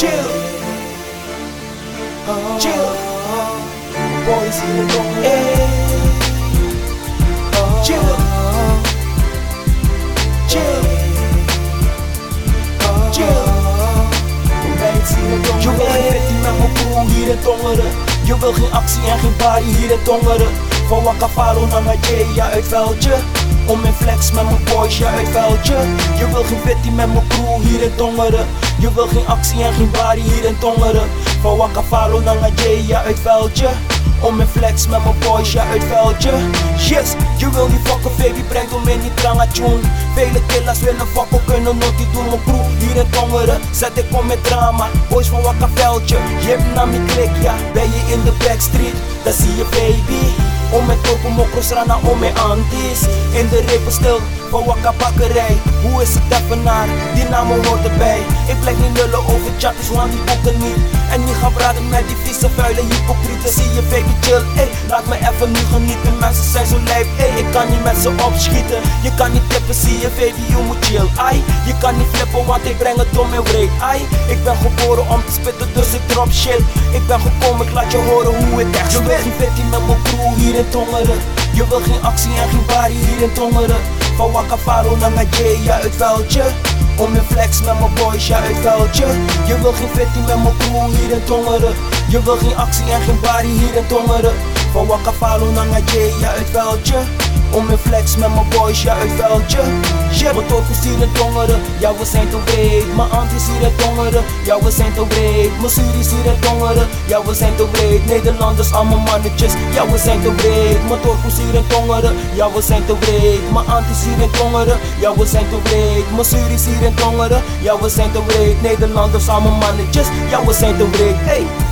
Chill. Chill. Oh. Boys in the morning. Hey. Chill. Chill. Chill. Wil geen naar mijn hier het Tongeren. Je wil geen actie en geen party hier het Tongeren. Van Wakafaro naar Najee, ja uit veldje. Om in flex met mijn boys, ja uit veldje. Je wil geen fitty met mijn crew hier in Tongeren. Je wil geen actie en geen party hier in Tongeren. Van Wakafaro naar Najee, ja uit veldje. Om in flex met mijn boys, ja uit veldje. Yes, je wil niet fokken, baby, breng om in die trangatjoen. Vele killers willen fokken, kunnen nooit die doen. Mijn crew hier in Tongeren, zet ik om met drama. Boys van Wakkaveldje, je hebt mijn klik, ja. Ben je in de backstreet, dan zie je baby. Om met topo mokros rana om met antis In de repel stil van wakka bakkerij Hoe is het naar, die namen hoort erbij Ik blijf niet lullen over chatties want die boeken niet En niet gaan praten met die vieze vuile hypocrieten Zie je baby chill, ey, laat me even nu genieten Mensen zijn zo lijp, ey, ik kan niet met ze opschieten Je kan niet tippen, zie baby, je moet chill, ai Je kan niet flippen want ik breng het dom en wreed, ai Ik ben geboren om te spitten dus ik drop shit Ik ben gekomen, ik laat je horen hoe het echt Je weet geen met mijn crew hier in Tongeren. Je wil geen actie en geen party hier in Tongeren. Van Wakafaro naar Najee, ja uit veldje. Om in flex met mijn boys, ja uit veldje. Je wil geen fitty met mijn crew hier in Tongeren. Je wil geen actie en geen party hier in Tongeren. Van Wakafalo naar Najee, ja uit veldje om in flex met mijn boys, ja uit veldje Yeah, mijn torkels hier in Tongeren, ja we zijn te breed. Mijn antis hier in Tongeren, ja we zijn te breed. Mijn Suris hier in Tongeren, ja we zijn te breed. Nederlanders, allemaal mannetjes, ja we zijn te breed. Mijn torkels hier in Tongeren, ja we zijn te breed. Mijn antis hier in Tongeren, ja we zijn te breed. Mijn Suris hier in Tongeren, ja we zijn te breed. Nederlanders, allemaal mannetjes, ja we zijn te breed. Hey!